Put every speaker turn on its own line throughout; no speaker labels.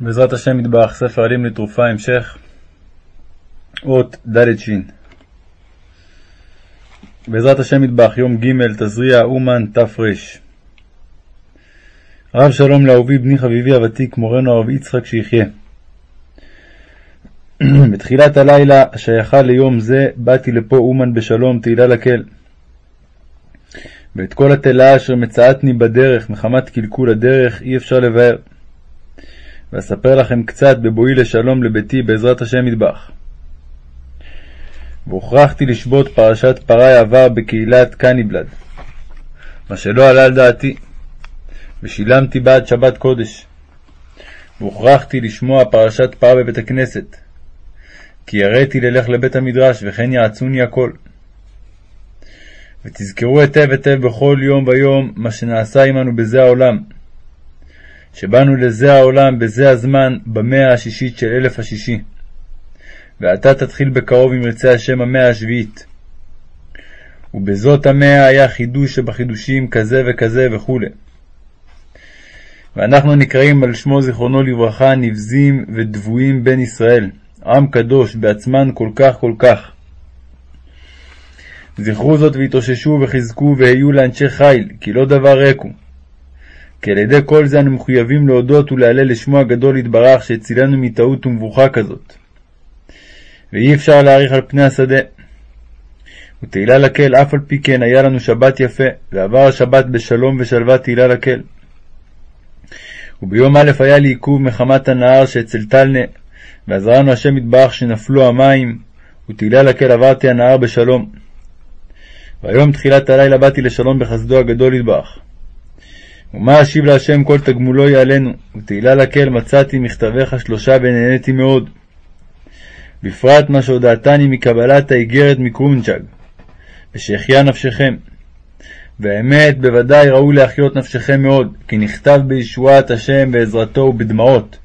בעזרת השם יתברך, ספר עלים לתרופה, המשך, אות ד' ש. בעזרת השם יתברך, יום ג', תזריע אומן תר. הרב שלום לאהובי בני חביבי הוותיק, מורנו הרב יצחק שיחיה. בתחילת הלילה השייכה ליום זה, באתי לפה אומן בשלום, תהילה לקל. ואת כל התלאה אשר מצאתני בדרך מחמת קלקול הדרך אי אפשר לבאר. ואספר לכם קצת בבואי לשלום לביתי בעזרת השם ידבח. והוכרחתי לשבות פרשת פרי עבר בקהילת קניבלד, מה שלא עלה על דעתי, ושילמתי בעד שבת קודש. והוכרחתי לשמוע פרשת פרה בבית הכנסת, כי יראתי ללך לבית המדרש, וכן יעצוני הכל. ותזכרו היטב היטב בכל יום ויום מה שנעשה עמנו בזה העולם, שבאנו לזה העולם בזה הזמן במאה השישית של אלף השישי. ועתה תתחיל בקרוב אם ירצה השם המאה השביעית. ובזאת המאה היה חידוש שבחידושים כזה וכזה וכו'. ואנחנו נקראים על שמו זיכרונו לברכה נבזים ודבויים בין ישראל, עם קדוש בעצמן כל כך כל כך. זכרו זאת והתאוששו וחזקו והיו לאנשי חיל, כי לא דבר ריק הוא. כי על ידי כל זה אנו מחויבים להודות ולהלל לשמו הגדול יתברך שהצילנו מטעות ומבוכה כזאת. ואי אפשר להאריך על פני השדה. ותהילה לקל, אף על פי כן היה לנו שבת יפה, ועבר השבת בשלום ושלווה תהילה לקל. וביום א' היה לי עיכוב מחמת הנהר שאצל טלנה, ועזרנו השם יתברך שנפלו המים, ותהילה לקל עברתי הנהר בשלום. והיום תחילת הלילה באתי לשלום בחסדו הגדול יתברך. ומה אשיב להשם כל תגמולו יעלנו, ותהילה לקהל מצאתי מכתביך שלושה ונהניתי מאוד. בפרט מה שהודעתני מקבלת האיגרת מקרונצ'ג, ושהחיה נפשכם. והאמת, בוודאי ראוי להחיות נפשכם מאוד, כי נכתב בישועת השם בעזרתו ובדמעות.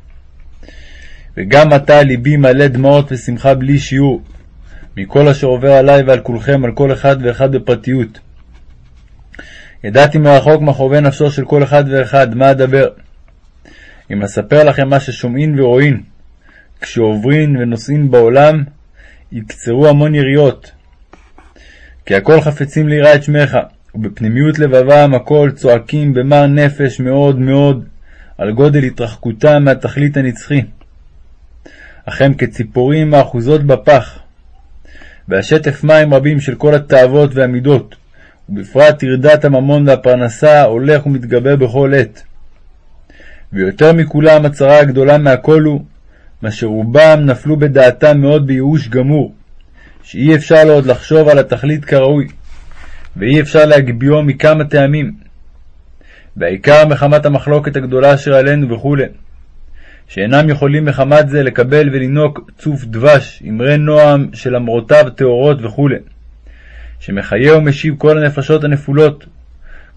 וגם עתה ליבי מלא דמעות ושמחה בלי שיעור, מכל אשר עובר עלי ועל כולכם, על כל אחד ואחד בפרטיות. ידעתי מרחוק חווה נפשו של כל אחד ואחד, מה אדבר. אם אספר לכם מה ששומעין ורואים, כשעוברין ונוסעין בעולם, יקצרו המון יריות. כי הכל חפצים ליראה את שמך, ובפנימיות לבבם הכל צועקים במר נפש מאוד מאוד, על גודל התרחקותם מהתכלית הנצחי. אך הם כציפורים מאחוזות בפח, והשטף מים רבים של כל התאוות והמידות, ובפרט טרדת הממון והפרנסה הולך ומתגבר בכל עת. ויותר מכולם הצרה הגדולה מהכל הוא, מה שרובם נפלו בדעתם מאוד בייאוש גמור, שאי אפשר לעוד לחשוב על התכלית כראוי, ואי אפשר להגביהו מכמה טעמים. והעיקר מחמת המחלוקת הגדולה אשר עלינו וכו', שאינם יכולים מחמת זה לקבל ולנהוג צוף דבש, אמרי נועם של אמרותיו טהורות וכו'. שמחיה ומשיב כל הנפשות הנפולות,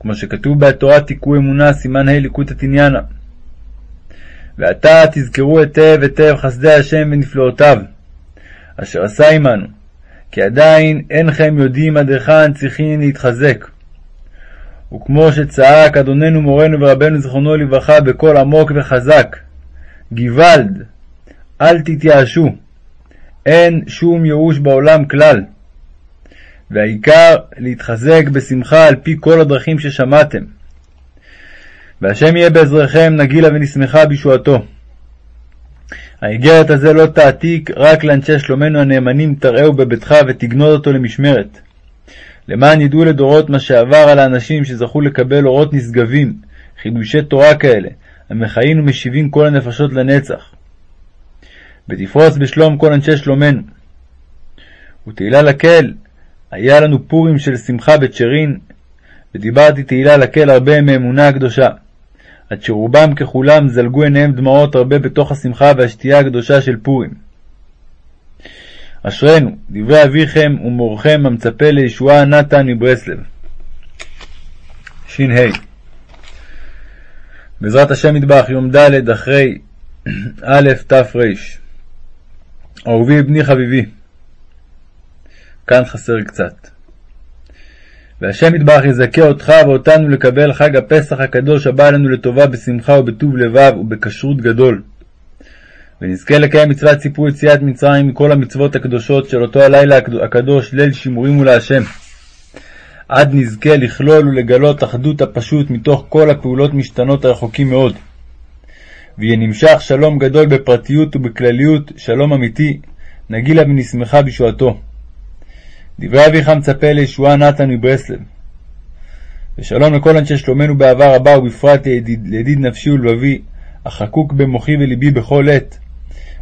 כמו שכתוב בתורה תיקו אמונה, סימן ה' ליקוטת עניינה. ועתה תזכרו היטב היטב חסדי השם ונפלאותיו, אשר עשה עמנו, כי עדיין אינכם יודעים עד היכן צריכים להתחזק. וכמו שצעק אדוננו מורנו ורבנו זיכרונו לברכה בקול עמוק וחזק, גוואלד, אל תתייאשו, אין שום ייאוש בעולם כלל. והעיקר להתחזק בשמחה על פי כל הדרכים ששמעתם. והשם יהיה בעזרכם נגילה ונשמחה בישועתו. האיגרת הזה לא תעתיק רק לאנשי שלומנו הנאמנים תראהו בביתך ותגנוד אותו למשמרת. למען ידעו לדורות מה שעבר על האנשים שזכו לקבל אורות נשגבים, חידושי תורה כאלה, המחיים ומשיבים כל הנפשות לנצח. ותפרוס בשלום כל אנשי שלומנו. ותהילה לקהל, היה לנו פורים של שמחה בצ'רין, ודיברתי תהילה לקהל הרבה מאמונה הקדושה, עד שרובם ככולם זלגו עיניהם דמעות הרבה בתוך השמחה והשתייה הקדושה של פורים. אשרינו, דברי אביכם ומורכם המצפה לישועה נתן מברסלב. שה בעזרת השם מטבח, יום ד' אחרי א' תר. אהובי בני חביבי כאן חסר קצת. והשם יתברך יזכה אותך ואותנו לקבל חג הפסח הקדוש הבא עלינו לטובה בשמחה ובטוב לבב ובכשרות גדול. ונזכה לקיים מצוות סיפור יציאת מצרים מכל המצוות הקדושות של אותו הלילה הקדוש, ליל שימורים הוא להשם. עד נזכה לכלול ולגלות אחדות הפשוט מתוך כל הפעולות משתנות הרחוקים מאוד. ויהיה נמשך שלום גדול בפרטיות ובכלליות, שלום אמיתי, נגילה ונשמחה בישועתו. דברי אביך מצפה לישועה נתן מברסלב. ושלום לכל אנשי שלומנו באהבה רבה, ובפרט לידיד, לידיד נפשי ולבבי, החקוק במוחי ולבי בכל עת.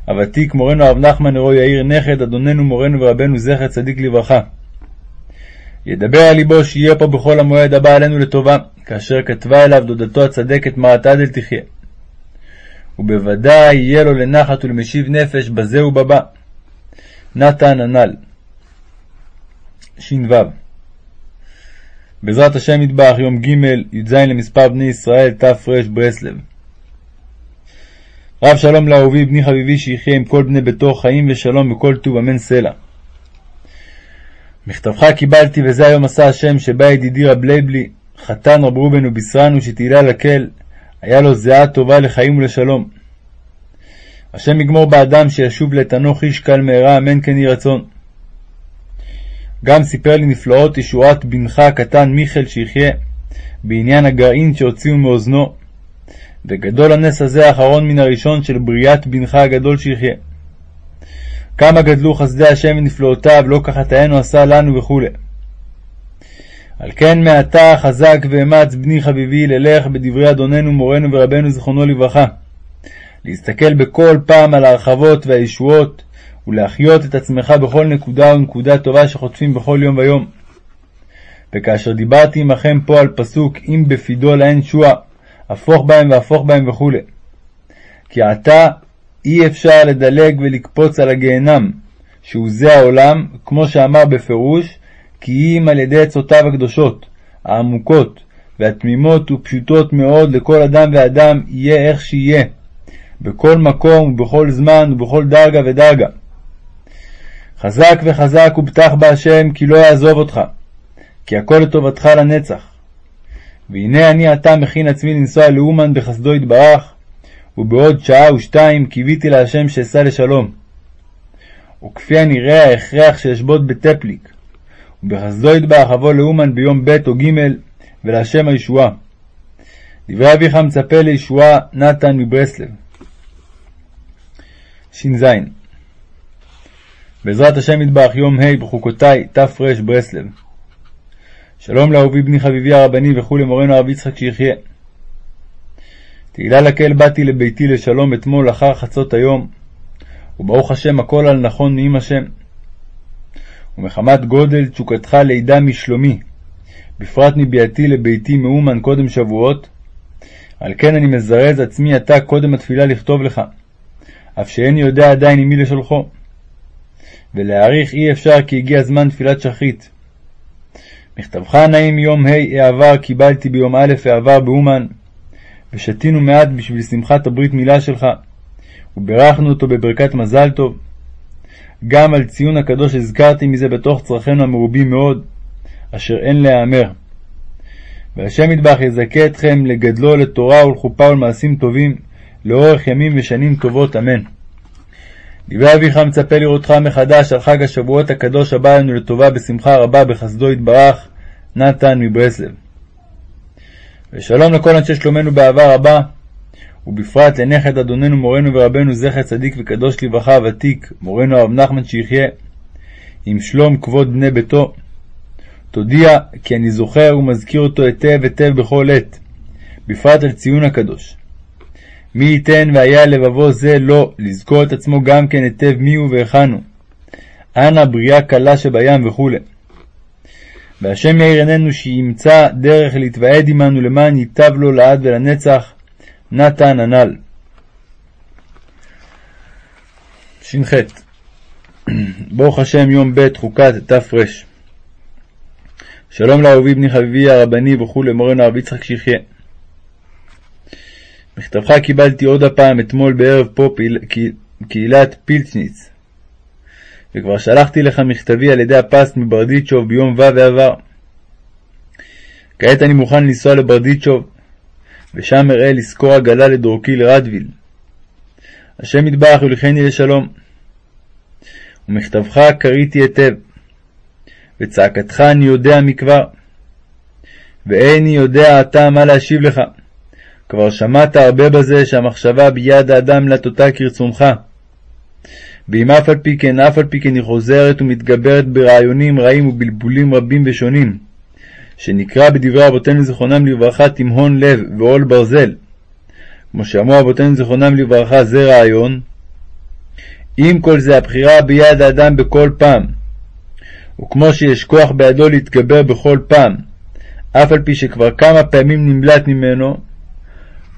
הוותיק מורנו הרב נחמן נרו יאיר נכד, אדוננו מורנו ורבנו זכר צדיק לברכה. ידבר על ליבו שיהיה פה בכל המועד הבא עלינו לטובה, כאשר כתבה אליו דודתו הצדקת מרת עדל תחיה. ובוודאי יהיה לו לנחת ולמשיב נפש בזה ובבא. נתן הנ"ל ש"ו בעזרת השם מטבח, יום ג', י"ז למספר בני ישראל, תר ברסלב. רב שלום לאהובי, בני חביבי, שיחיה עם כל בני ביתו חיים ושלום וכל טוב, אמן סלע. מכתבך קיבלתי, וזה היום עשה השם, שבא ידידי רב לייבלי, חתן רב ראובן ובישרנו שתהילה לקל, היה לו זיעה טובה לחיים ולשלום. השם יגמור באדם שישוב לאיתנו חיש קל מהרה, אמן כן יהי רצון. גם סיפר לי נפלאות ישועת בנך הקטן מיכאל שיחיה, בעניין הגרעין שהוציאו מאוזנו, וגדול הנס הזה האחרון מן הראשון של בריאת בנך הגדול שיחיה. כמה גדלו חסדי השם ונפלאותיו, לא כחטאינו עשה לנו וכו'. על כן מעתה חזק ואמץ בני חביבי ללך בדברי אדוננו מורנו ורבנו זיכרונו לברכה. להסתכל בכל פעם על ההרחבות והישועות, ולהחיות את עצמך בכל נקודה ונקודה טובה שחוטפים בכל יום ויום. וכאשר דיברתי עמכם פה על פסוק אם בפידו לאין שועה, הפוך בהם והפוך בהם וכו'. כי עתה אי אפשר לדלג ולקפוץ על הגיהנם, שהוא זה העולם, כמו שאמר בפירוש, כי אם על ידי עצותיו הקדושות, העמוקות, והתמימות ופשוטות מאוד לכל אדם ואדם יהיה איך שיהיה, בכל מקום ובכל זמן ובכל דרגה ודרגה. חזק וחזק ובטח בהשם כי לא יעזוב אותך, כי הכל לטובתך לנצח. והנה אני עתה מכין עצמי לנסוע לאומן בחסדו יתברך, ובעוד שעה ושתיים קיוויתי להשם שאסע לשלום. וכפי הנראה ההכרח שאשבות בטפליק, ובחסדו יתברך אבוא לאומן ביום ב' או ג' ולהשם הישועה. דברי אביך מצפה לישועה נתן מברסלב. ש"ז בעזרת השם יתברך יום ה' בחוקותי תר ברסלב. שלום לאהובי בני חביבי הרבני וכו' למורנו הרב יצחק שיחיה. תהילה לקהל באתי לביתי לשלום אתמול אחר חצות היום, וברוך השם הכל על נכון מעם השם. ומחמת גודל תשוקתך לידה משלומי, בפרט מביאתי לביתי מאומן קודם שבועות, על כן אני מזרז עצמי עתה קודם התפילה לכתוב לך, אף שאיני יודע עדיין עם מי לשולחו. ולהעריך אי אפשר כי הגיע זמן תפילת שחרית. מכתבך נעים יום ה' העבר קיבלתי ביום א' העבר באומן, ושתינו מעט בשביל שמחת הברית מילה שלך, וברכנו אותו בברכת מזל טוב. גם על ציון הקדוש הזכרתי מזה בתוך צרכינו המרובים מאוד, אשר אין להיאמר. והשם ידבח יזכה אתכם לגדלו לתורה ולחופה ולמעשים טובים, לאורך ימים ושנים טובות, אמן. דברי אביך מצפה לראותך מחדש על חג השבועות הקדוש הבא לנו לטובה בשמחה רבה בחסדו יתברך, נתן מברסלב. ושלום לכל אנשי שלומנו באהבה רבה, ובפרט לנכד אדוננו מורנו ורבנו זכר צדיק וקדוש לברכה ותיק, מורנו הרב נחמן שיחיה, עם שלום כבוד בני ביתו. תודיע כי אני זוכר ומזכיר אותו היטב היטב בכל עת, בפרט על ציון הקדוש. מי ייתן והיה לבבו זה לא, לזכור את עצמו גם כן היטב מיהו והיכן הוא. אנא בריאה קלה שבים וכו'. והשם יאיר עינינו שימצא דרך להתוועד עמנו למען ייטב לו לעד ולנצח, נתן הנ"ל. ש"ח ברוך השם יום ב' חוקת תר. שלום לאהובי בני חביבי הרבני וכו' למורנו הרב יצחק שיחיה. מכתבך קיבלתי עוד הפעם אתמול בערב פה פעיל, קהילת פילצ'ניץ, וכבר שלחתי לך מכתבי על ידי הפסט מברדיצ'וב ביום ו' ועבר. כעת אני מוכן לנסוע לברדיצ'וב, ושם אראה לשכור עגלה לדורכי לרדוויל. השם יתברך יוליכני לשלום. ומכתבך קראתי היטב, וצעקתך אני יודע מכבר. ואיני יודע עתה מה להשיב לך. כבר שמעת הרבה בזה שהמחשבה ביד האדם לטוטה כרצונך. ואם אף על פי כן, אף על פי כן היא חוזרת ומתגברת ברעיונים רעים ובלבולים רבים ושונים, שנקרא בדברי אבותינו זיכרונם לברכה תימהון לב ועול ברזל, כמו שאמרו אבותינו זיכרונם לברכה זה רעיון, עם כל זה הבחירה ביד האדם בכל פעם, וכמו שיש כוח בידו להתגבר בכל פעם, אף על פי שכבר כמה פעמים נמלט ממנו,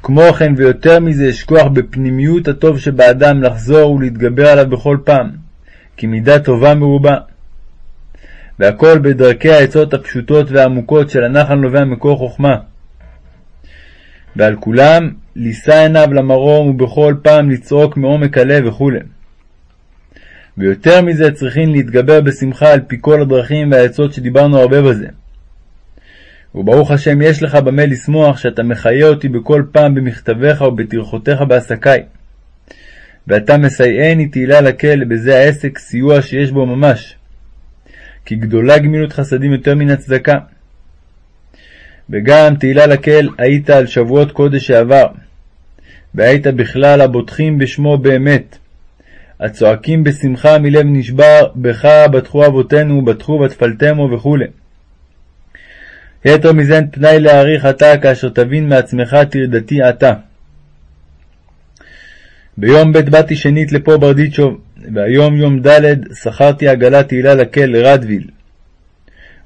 כמו כן ויותר מזה יש כוח בפנימיות הטוב שבאדם לחזור ולהתגבר עליו בכל פעם, כי מידה טובה מרובה. והכל בדרכי העצות הפשוטות והעמוקות של הנחל נובע מקור חוכמה. ועל כולם לישא עיניו למרום ובכל פעם לצעוק מעומק הלב וכו'. ויותר מזה צריכים להתגבר בשמחה על פי כל הדרכים והעצות שדיברנו הרבה בזה. וברוך השם יש לך במה לשמוח שאתה מחיה אותי בכל פעם במכתביך ובטרחותיך בעסקיי. ואתה מסייעני תהילה לכלא בזה העסק סיוע שיש בו ממש. כי גדולה גמילות חסדים יותר מן הצדקה. וגם תהילה לקהל היית על שבועות קודש שעבר, והיית בכלל הבוטחים בשמו באמת, הצועקים בשמחה מלב נשבר, בך בטחו אבותינו, בטחו ותפלתמו וכו'. יתר מזה אין פנאי להעריך אתה, כאשר תבין מעצמך טרדתי עתה. ביום ב' באתי שנית לפה ברדיצ'וב, והיום יום ד' שכרתי עגלה תהילה לקל לרדוויל.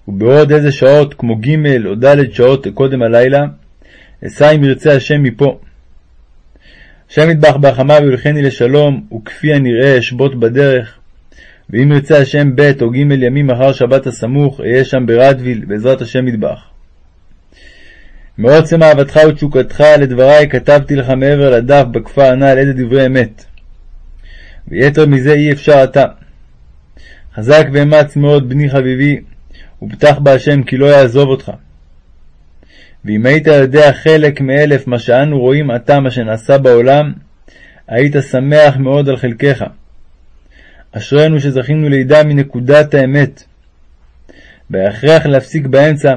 ובעוד איזה שעות, כמו ג' או ד' שעות קודם הלילה, אסע אם ירצה השם מפה. השם יטבח בהחמה ויולכני לשלום, וכפי הנראה אשבות בדרך, ואם ירצה השם ב' או ג' ימים אחר שבת הסמוך, אהיה שם ברדוויל, בעזרת השם יטבח. מעוצם אהבתך ותשוקתך לדברי כתבתי לך מעבר לדף בכפר הנ"ל איזה דברי אמת. ויתר מזה אי אפשר עתה. חזק ואמץ מאוד בני חביבי, ובטח בהשם כי לא יעזוב אותך. ואם היית יודע חלק מאלף מה שאנו רואים עתה מה שנעשה בעולם, היית שמח מאוד על חלקך. אשרינו שזכינו לידע מנקודת האמת. בהכרח להפסיק באמצע,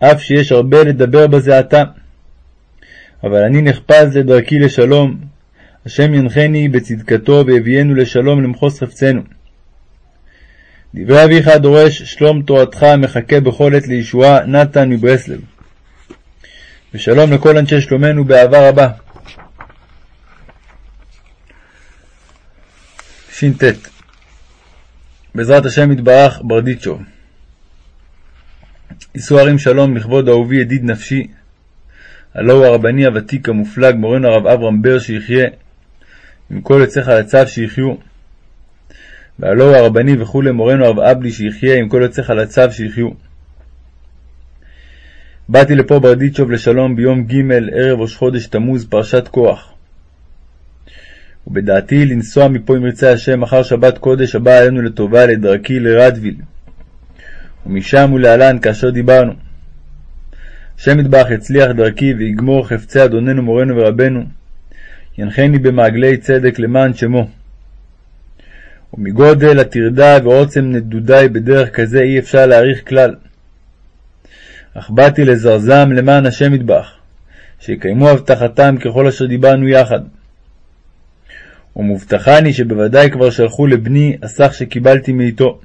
אף שיש הרבה לדבר בזה עתה. אבל אני נחפז לדרכי לשלום, השם ינחני בצדקתו ויביאנו לשלום למחוז חפצנו. דברי אביך הדורש שלום תורתך מחכה בכל עת לישועה נתן מברסלב. ושלום לכל אנשי שלומנו באהבה רבה. ש"ט בעזרת השם יתברך ברדיצ'וב יישאו הרים שלום לכבוד אהובי ידיד נפשי, הלא הוא הרבני הוותיק המופלג מורנו הרב אברהם בר שיחיה, עם כל יוצאיך לצו שיחיו. והלא הוא הרבני וכולי מורנו הרב אבלי שיחיה, עם כל יוצאיך לצו שיחיו. באתי לפה ברדיצ'וב לשלום ביום ג' ערב ראש חודש תמוז פרשת כוח. ובדעתי לנסוע מפה אם ירצה השם אחר שבת קודש הבאה עלינו לטובה לדרכי לרדוויל. ומשם ולהלן כאשר דיברנו. השם יטבח יצליח דרכי ויגמור חפצי אדוננו מורנו ורבנו, ינחני במעגלי צדק למען שמו. ומגודל הטרדה ועוצם נדודי בדרך כזה אי אפשר להעריך כלל. אך באתי לזרזם למען השם יטבח, שיקיימו הבטחתם ככל אשר דיברנו יחד. ומובטחני שבוודאי כבר שלחו לבני הסך שקיבלתי מאיתו.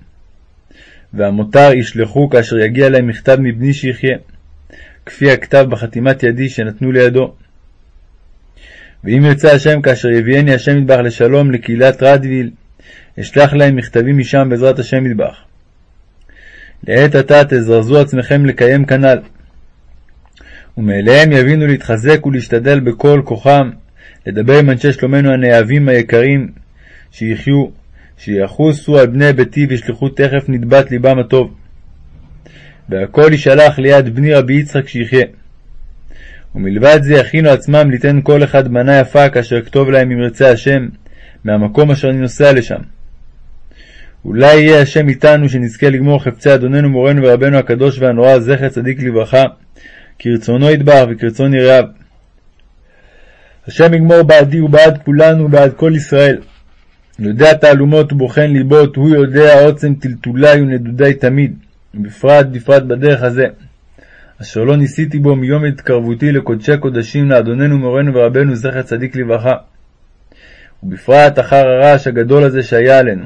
והמותר ישלחו כאשר יגיע להם מכתב מבני שיחיה, כפי הכתב בחתימת ידי שנתנו לידו. ואם ירצה השם כאשר יביאני השם מטבח לשלום לקהילת רדוויל, אשלח להם מכתבים משם בעזרת השם מטבח. לעת עתה תזרזו עצמכם לקיים כנ"ל. ומאליהם יבינו להתחזק ולהשתדל בכל כוחם, לדבר עם אנשי שלומנו הנאהבים היקרים, שיחיו, שיחוסו על בני ביתי וישלחו תכף נדבת ליבם הטוב. והכל יישלח ליד בני רבי יצחק שיחיה. ומלבד זה יכינו עצמם ליתן כל אחד מנה יפה כאשר כתוב להם אם ירצה השם, מהמקום אשר אני נוסע לשם. אולי יהיה השם איתנו שנזכה לגמור חפצי אדוננו מורנו ורבנו הקדוש והנורא זכר צדיק לברכה, כרצונו ידבר וכרצון יראיו. השם יגמור בעדי ובעד כולנו ובעד כל ישראל. יודע תעלומות ובוחן ליבות, הוא יודע עוצם טלטולי ונדודי תמיד, בפרט בפרט בדרך הזה, אשר לא ניסיתי בו מיום התקרבותי לקודשי קודשים לאדוננו מורנו ורבנו זכר צדיק לברכה, ובפרט אחר הרעש הגדול הזה שהיה עלינו.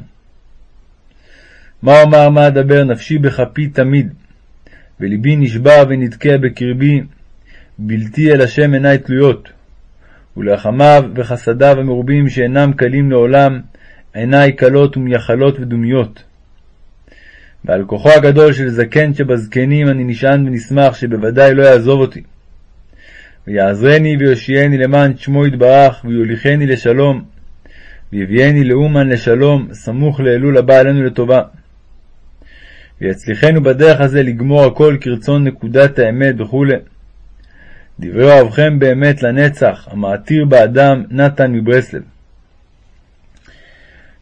מה אומר מה אדבר נפשי בכפי תמיד, ולבי נשבע ונדכה בקרבי, בלתי אל השם עיני תלויות. ולרחמיו וחסדיו המרובים שאינם קלים לעולם, עיני קלות ומייחלות ודומיות. ועל כוחו הגדול של זקן שבזקנים אני נשען ונשמח שבוודאי לא יעזוב אותי. ויעזרני ויושיעני למען שמו יתברך, ויוליכני לשלום, ויביאני לאומן לשלום, סמוך לאלול הבא עלינו לטובה. ויצליחנו בדרך הזה לגמור הכל כרצון נקודת האמת וכו'. דברי אוהבכם באמת לנצח, המעתיר באדם נתן מברסלב.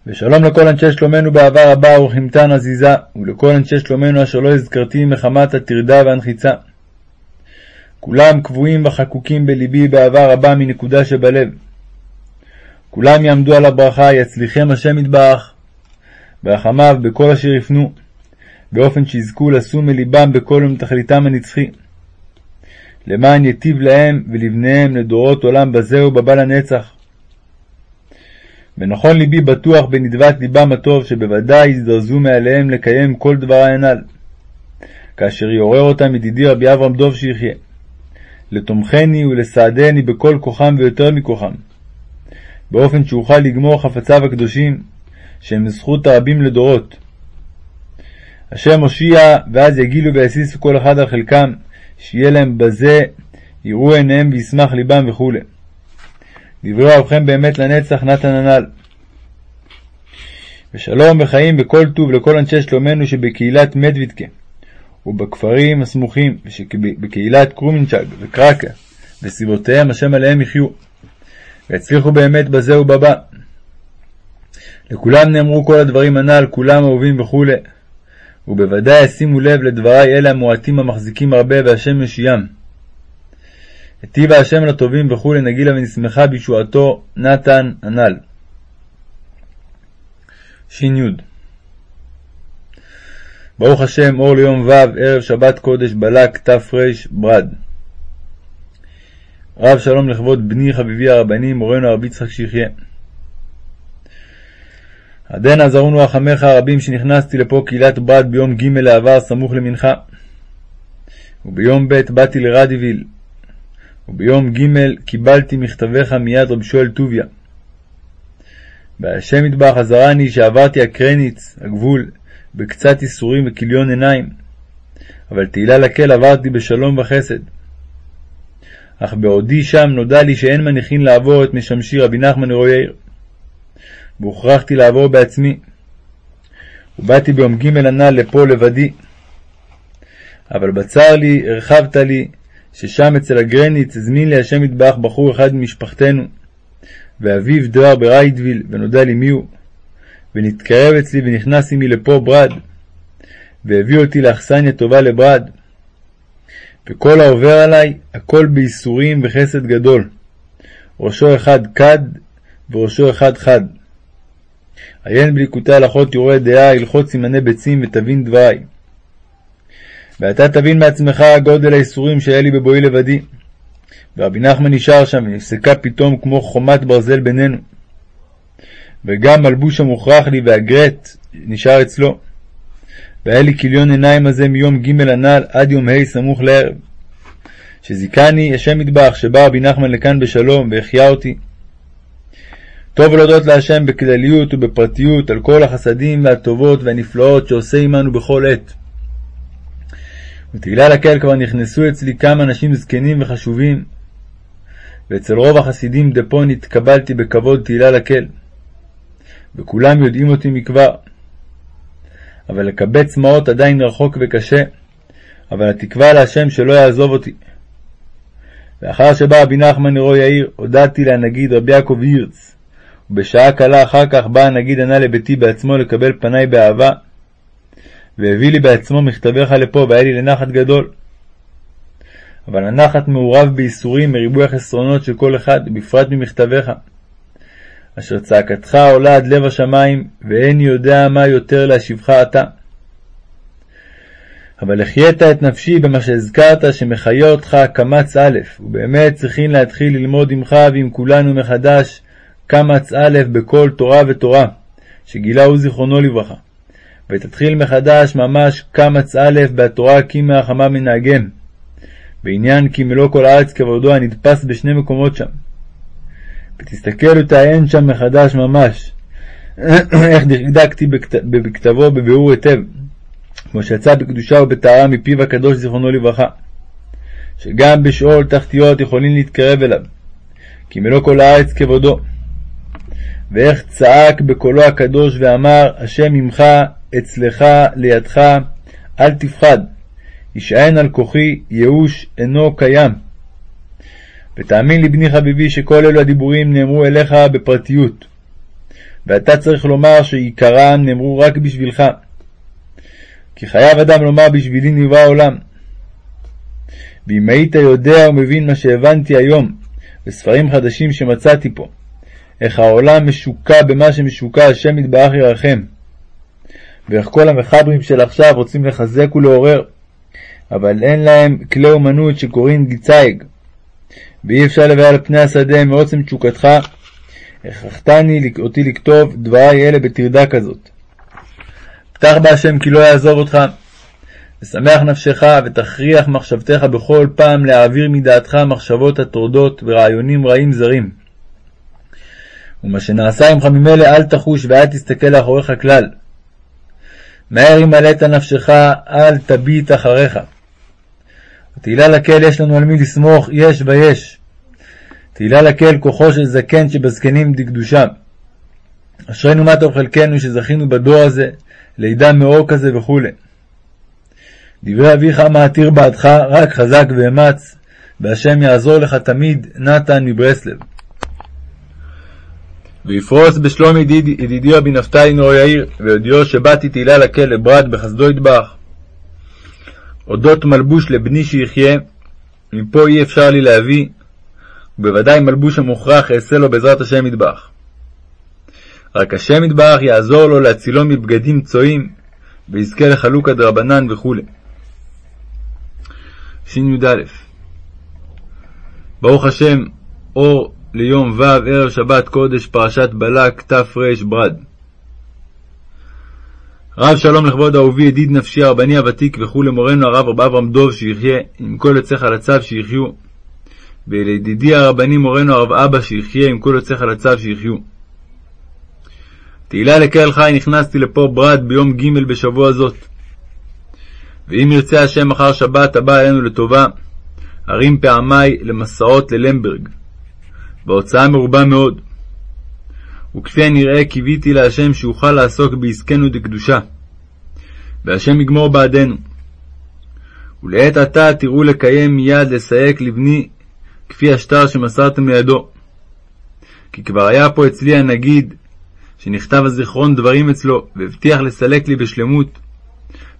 ושלום לכל אנשי שלומנו באהבה רבה ורחימתן עזיזה, ולכל אנשי שלומנו אשר לא הזכרתי מחמת הטרדה והנחיצה. כולם קבועים וחקוקים בלבי באהבה רבה מנקודה שבלב. כולם יעמדו על הברכה, יצליחם השם יתברך, ברחמיו בכל אשר יפנו, באופן שיזכו לשום מלבם בכל יום תכליתם הנצחי. למען יטיב להם ולבניהם לדורות עולם בזה ובבא לנצח. ונכון ליבי בטוח בנדבת ליבם הטוב, שבוודאי יזדרזו מעליהם לקיים כל דברי הנ"ל. כאשר יעורר אותם ידידי רבי אברהם דוב שיחיה, לתומכני ולסעדני בכל כוחם ויותר מכוחם, באופן שאוכל לגמור חפציו הקדושים, שהם זכות הרבים לדורות. השם הושיע, ואז יגילו ויסיסו כל אחד על חלקם, שיהיה להם בזה, יראו עיניהם וישמח ליבם וכו'. דברי אוהבכם באמת לנצח נתן הנ"ל. ושלום וחיים בכל טוב לכל אנשי שלומנו שבקהילת מדוידקה ובכפרים הסמוכים ושבקהילת קרומינצ'ג וקרקה וסביבותיהם השם עליהם יחיו ויצליחו באמת בזה ובבא. לכולם נאמרו כל הדברים הנ"ל, כולם אהובים וכו', ובוודאי ישימו לב לדברי אלה המועטים המחזיקים הרבה והשם יושיעם. היטיבה השם לטובים וכולי נגילה ונשמחה בישועתו נתן הנ"ל. ש"י. ברוך השם אור ליום ו' ערב שבת קודש בלק תר ברד. רב שלום לכבוד בני חביבי הרבני מורנו הרב יצחק שיחיה. עדנה עזרונו רחמך הרבים שנכנסתי לפה קהילת ברד ביום ג' לעבר סמוך למנחה. וביום ב' באתי לרדיוויל וביום ג' קיבלתי מכתבך מיד רבי שואל טוביה. והשם יטבח עזרני שעברתי הקרניץ, הגבול, בקצת ייסורים וכיליון עיניים, אבל תהילה לקל עברתי בשלום וחסד. אך בעודי שם נודע לי שאין מניחין לעבור את משמשי רבי נחמן נרו יאיר, והוכרחתי לעבור בעצמי. ובאתי ביום ג' הנ"ל לפה לבדי. אבל בצר לי, הרחבת לי, ששם אצל הגרניץ הזמין לי השם יתברך בחור אחד ממשפחתנו, ואביו דר בריידוויל, ונודע לי מיהו, ונתקרב אצלי ונכנס עמי לפה ברד, והביא אותי לאכסניה טובה לברד. וכל העובר עלי, הכל בייסורים וחסד גדול. ראשו אחד כד, וראשו אחד חד. עיין בליקוטי הלכות יורה דעה, הלכות סימני ביצים, ותבין דברי. ואתה תבין מעצמך גודל האיסורים שהיה לי בבואי לבדי. ורבי נחמן נשאר שם, ונפסקה פתאום כמו חומת ברזל בינינו. וגם מלבוש המוכרח לי והגרט נשאר אצלו. והיה לי כיליון עיניים הזה מיום ג' הנ"ל עד יום ה' סמוך לערב. שזיכני השם מטבח, שבא רבי נחמן לכאן בשלום, והחיה אותי. טוב להודות להשם בכלליות ובפרטיות על כל החסדים והטובות והנפלאות שעושה עמנו בכל עת. ותהילה לקהל כבר נכנסו אצלי כמה אנשים זקנים וחשובים, ואצל רוב החסידים דפו נתקבלתי בכבוד תהילה לקהל, וכולם יודעים אותי מכבר. אבל לקבץ מעות עדיין רחוק וקשה, אבל התקווה להשם שלא יעזוב אותי. לאחר שבא רבי נחמן נרו יאיר, הודעתי להנגיד רבי יעקב הירץ, ובשעה קלה אחר כך בא הנגיד ענה לביתי בעצמו לקבל פניי באהבה, והביא לי בעצמו מכתבך לפה, והיה לי לנחת גדול. אבל הנחת מעורב בייסורים מריבוי החסרונות של כל אחד, בפרט ממכתביך. אשר צעקתך עולה עד לב השמיים, ואין יודע מה יותר להשיבך עתה. אבל החיית את נפשי במה שהזכרת שמחיה אותך קמץ א', ובאמת צריכים להתחיל ללמוד עמך ועם כולנו מחדש קמץ א' בכל תורה ותורה, שגילהו זיכרונו לברכה. ותתחיל מחדש ממש קמץ א' בתורה כי מהחמה מנהגם, בעניין כי מלוא כל הארץ כבודו הנדפס בשני מקומות שם. ותסתכל ותעיין שם מחדש ממש, איך דקדקתי בכתבו בביאור היטב, כמו שיצא בקדושה ובטהרה מפיו הקדוש זיכרונו לברכה, שגם בשאול תחתיות יכולים להתקרב אליו, כי מלוא כל הארץ כבודו. ואיך צעק בקולו הקדוש ואמר, השם עמך, אצלך, לידך, אל תפחד, ישען על כוחי, ייאוש אינו קיים. ותאמין לי, בני חביבי, שכל אלו הדיבורים נאמרו אליך בפרטיות, ואתה צריך לומר שעיקרם נאמרו רק בשבילך. כי חייב אדם לומר בשבילי נברא העולם. ואם היית יודע ומבין מה שהבנתי היום, בספרים חדשים שמצאתי פה, איך העולם משוקע במה שמשוקע השם יתברך ירחם, ואיך כל המחברים של עכשיו רוצים לחזק ולעורר, אבל אין להם כלי אומנות שקוראים גיצייג, ואי אפשר לבאר על פני השדה מעוצם תשוקתך, הכרחתני אותי לכתוב דברי אלה בטרדה כזאת. פתח בהשם כי לא יעזוב אותך, ושמח נפשך, ותכריח מחשבתך בכל פעם להעביר מדעתך מחשבות הטורדות ורעיונים רעים זרים. ומה שנעשה עמך ממילא אל תחוש ואל תסתכל לאחוריך כלל. מהר ימלאת נפשך, אל תביט אחריך. תהילה לקהל יש לנו על מי לסמוך, יש ויש. תהילה לקהל כוחו של זקן שבזקנים דקדושה. אשרינו מה טוב חלקנו שזכינו בדור הזה, לידה מאור כזה וכו'. דברי אביך מעתיר בעדך, רק חזק ואמץ, והשם יעזור לך תמיד, נתן מברסלב. ויפרוס בשלום ידיד, ידידי רבי נפתלי נור יאיר, ויודיעו שבאתי תהילה לכלא ברד בחסדו ידבח. אודות מלבוש לבני שיחיה, מפה אי אפשר לי להביא, ובוודאי מלבוש המוכרח אעשה לו בעזרת השם ידבח. רק השם יתברך יעזור לו להצילו מבגדים צועים, ויזכה לחלוקה דרבנן וכו'. שי"א ברוך השם, אור ליום ו' ערב שבת קודש פרשת בלק תר ברד. רב שלום לכבוד אהובי ידיד נפשי הרבני הוותיק וכו' למורנו הרב רב אברהם דוב שיחיה עם כל יוצאיך לצו שיחיו ולידידי הרבני מורנו הרב אבא שיחיה עם כל יוצאיך לצו שיחיו. תהילה לקהל חי נכנסתי לפה ברד ביום ג' בשבוע זאת. ואם ירצה השם אחר שבת הבא עלינו לטובה, ארים פעמי למסעות ללמברג, בהוצאה מרובה מאוד. וכפי הנראה קיוויתי להשם שאוכל לעסוק בעסקנו דקדושה, והשם יגמור בעדנו. ולעת עתה תראו לקיים מיד לסייק לבני כפי השטר שמסרתם לידו. כי כבר היה פה אצלי הנגיד שנכתב הזיכרון דברים אצלו, והבטיח לסלק לי בשלמות,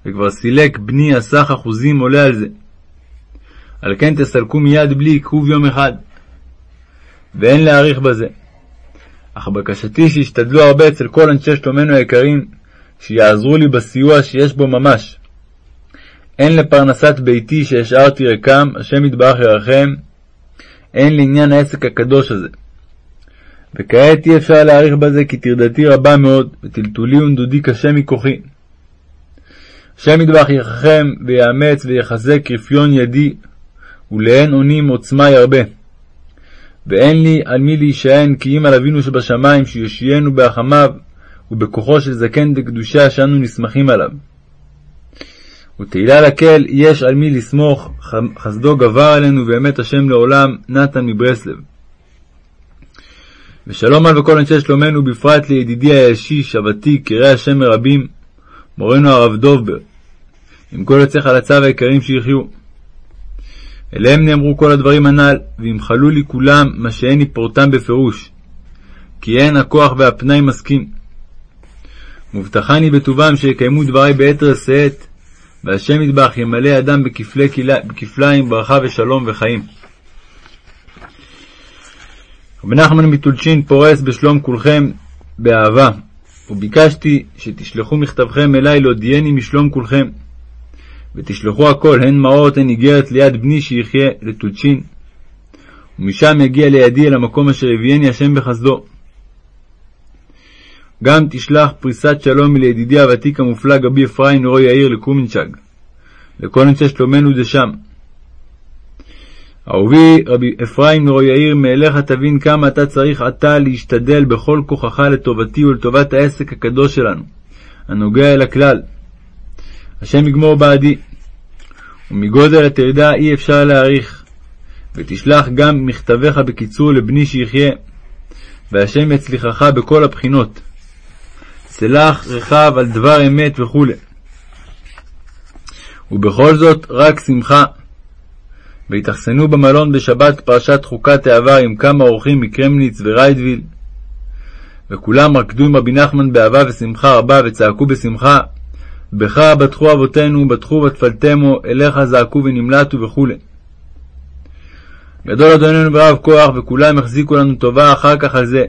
וכבר סילק בני הסך אחוזים עולה על זה. על כן תסלקו מיד בלי עיכוב יום אחד. ואין להאריך בזה. אך בקשתי שישתדלו הרבה אצל כל אנשי שלומנו היקרים, שיעזרו לי בסיוע שיש בו ממש. הן לפרנסת ביתי שהשארתי ריקם, השם יתברך ירחם, הן לעניין העסק הקדוש הזה. וכעת אי אפשר להאריך בזה כי טרדתי רבה מאוד, וטלטולי ונדודי קשה מכוחי. השם ידבח יחכם ויאמץ ויחזק רפיון ידי, ולאין אונים עוצמה ירבה. ואין לי על מי להישען כי אם על אבינו שבשמיים שיושיינו בהחמיו ובכוחו של זקן דקדושה שאנו נסמכים עליו. ותהילה לקהל יש על מי לסמוך, חסדו גבר עלינו ואמת השם לעולם, נתן מברסלב. ושלום על וכל אנשי שלומנו, בפרט לידידי הישיש, הוותיק, ירא השם מרבים, מורנו הרב דובר, עם כל יוצאיך לצו היקרים שיחיו. אליהם נאמרו כל הדברים הנ"ל, וימחלו לי כולם מה שאין לי פורטם בפירוש, כי אין הכוח והפנאי מסכים. מובטחני בטובם שיקיימו דברי ביתר שאת, והשם ידבח ימלא אדם בכפלי, בכפליים ברכה ושלום וחיים. רבי נחמן מטולשין פורס בשלום כולכם באהבה, וביקשתי שתשלחו מכתבכם אלי להודיעני משלום כולכם. ותשלחו הכל, הן מעות הן איגרת ליד בני שיחיה לטולצ'ין, ומשם יגיע לידי אל המקום אשר הביאני השם בחסדו. גם תשלח פריסת שלום לידידי הוותיק המופלג רבי אפרים נורו יאיר לקומינצ'ג, לכל אנשי שלומנו דשם. אהובי רבי אפרים נורו יאיר, מאליך תבין כמה אתה צריך עתה להשתדל בכל כוחך לטובתי ולטובת העסק הקדוש שלנו, הנוגע אל הכלל. השם יגמור בעדי. ומגודל הטרדה אי אפשר להעריך. ותשלח גם מכתביך בקיצור לבני שיחיה, והשם יצליחך בכל הבחינות. צלח רכב על דבר אמת וכו'. ובכל זאת רק שמחה. והתאכסנו במלון בשבת פרשת חוקת העבר עם כמה אורחים מקרמניץ וריידוויל, וכולם רקדו עם רבי נחמן באהבה ושמחה רבה וצעקו בשמחה בך בטחו אבותינו, בטחו ותפלתמו, אליך זעקו ונמלטו וכו'. גדול אדוננו ברב כוח, וכולם יחזיקו לנו טובה אחר כך על זה.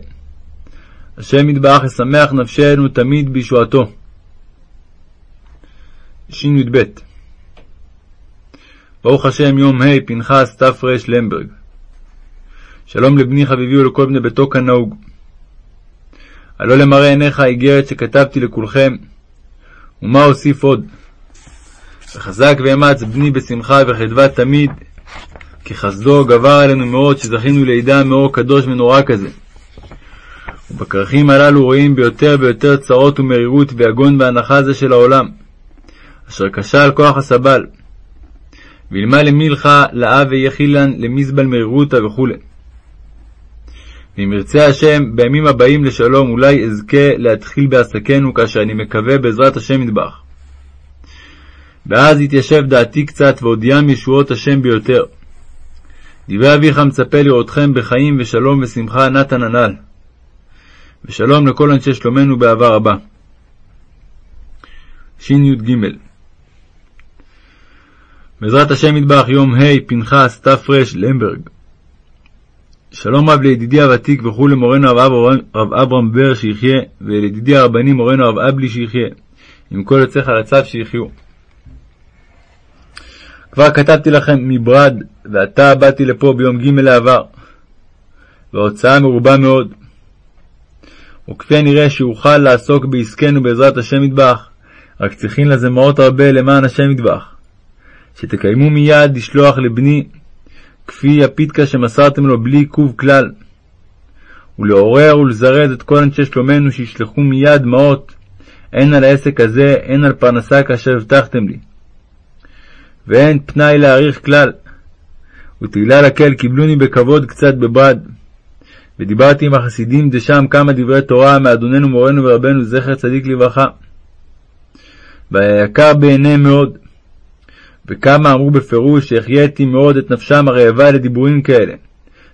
השם יתברך ישמח נפשנו תמיד בישועתו. שי"ב ברוך השם יום ה' פנחס תר למברג שלום לבני חביבי ולכל בני ביתו כנהוג. הלא למראה עיניך איגרת שכתבתי לכולכם, ומה אוסיף עוד? וחזק ואמץ בני בשמחה וחדווה תמיד, כי חסדו גבר עלינו מאוד, שזכינו לידע מאור קדוש ונורא כזה. ובכרכים הללו רואים ביותר ויותר צרות ומרירות ויגון והנחה זה של העולם, אשר כשל כוח הסבל. וילמה למילכה, לאה ויחילן, למזבל מרירותא וכו'. ואם ירצה השם, בימים הבאים לשלום, אולי אזכה להתחיל בעסקנו, כאשר אני מקווה בעזרת השם ידבח. ואז יתיישב דעתי קצת, והודיעם ישועות השם ביותר. דברי אביך מצפה לראותכם בחיים ושלום ושמחה נתן הנ"ל. ושלום לכל אנשי שלומנו באהבה רבה. שי"ג בעזרת השם ידבח יום ה' פנחס תר למברג שלום רב לידידי הוותיק וכולי מורנו רב אברהם בר שיחיה, ולידידי הרבני מורנו רב אבלי שיחיה, עם כל יוצאיך לצו שיחיו. כבר כתבתי לכם מברד, ועתה באתי לפה ביום ג' לעבר, וההוצאה מרובה מאוד. וכפי הנראה שאוכל לעסוק בעסקנו בעזרת השם ידבח, רק צריכים לזה מאות הרבה למען השם ידבח. שתקיימו מיד לשלוח לבני כפי הפיתקה שמסרתם לו בלי עיכוב כלל, ולעורר ולזרז את כל אנשי שלומנו שישלחו מיד מעות, הן על העסק הזה, הן על פרנסה כאשר הבטחתם לי. ואין פנאי להעריך כלל. ותהילה לקהל קיבלוני בכבוד קצת בברד. ודיברתי עם החסידים דשם כמה דברי תורה מאדוננו מורנו ורבנו זכר צדיק לברכה. והיה יקר בעיניהם מאוד. וכמה אמרו בפירוש שהחייתי מאוד את נפשם הרעבה לדיבורים כאלה,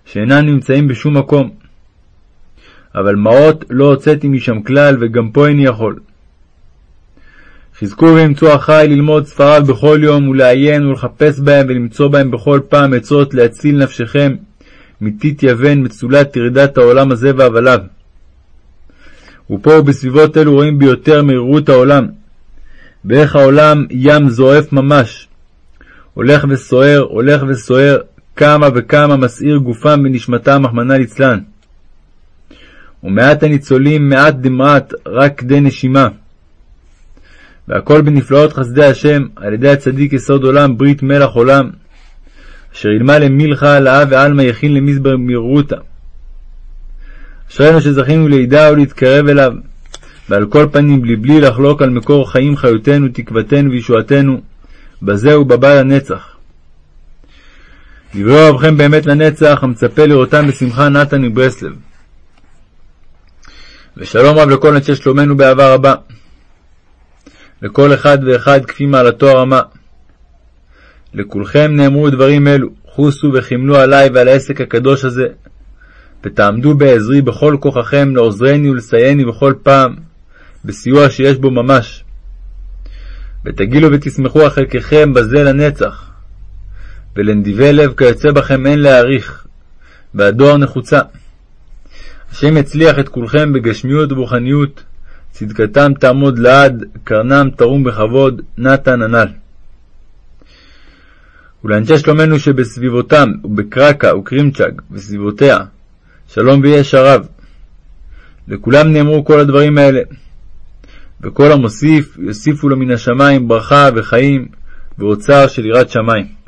שאינם נמצאים בשום מקום. אבל מעות לא הוצאתי משם כלל, וגם פה איני יכול. חזקו ואמצו אחי ללמוד ספריו בכל יום, ולעיין ולחפש בהם, ולמצוא בהם בכל פעם עצות להציל נפשכם יבן מצולת טרדת העולם הזה והבליו. ופה ובסביבות אלו רואים ביותר מהירות העולם, ואיך העולם ים זועף ממש, הולך וסוער, הולך וסוער, כמה וכמה מסעיר גופם ונשמתם, רחמנא ליצלן. ומעט הניצולים, מעט דמעט, רק כדי נשימה. והכל בנפלאות חסדי השם, על ידי הצדיק יסוד עולם, ברית מלח עולם, אשר ילמה למילכה, לאה ועלמא יכין למזבר מרותא. אשרינו שזכינו לידע ולהתקרב אליו, ועל כל פנים בלי בלי לחלוק על מקור חיים חיותנו, תקוותנו וישועתנו, בזה ובבא לנצח. דברי אוהבכם באמת לנצח, המצפה לראותם בשמחה נתן מברסלב. ושלום רב לכל אנשי שלומנו באהבה רבה. לכל אחד ואחד כפי מעלתו הרמה. לכולכם נאמרו דברים אלו, חוסו וחימלו עלי ועל העסק הקדוש הזה, ותעמדו בעזרי בכל כוחכם לעוזרני ולסייעני בכל פעם, בסיוע שיש בו ממש. ותגילו ותשמחו על חלקכם בזה לנצח. ולנדיבי לב כיוצא בכם אין להעריך, והדואר נחוצה. השם יצליח את כולכם בגשמיות וברוחניות, צדקתם תעמוד לעד, קרנם תרום בכבוד, נתן הנ"ל. ולאנשי שלומנו שבסביבותם, ובקרקע וקרימצ'ג וסביבותיה, שלום ויש הרב. לכולם נאמרו כל הדברים האלה. וכל המוסיף, יוסיפו לו מן השמיים ברכה וחיים ואוצר של יראת שמיים.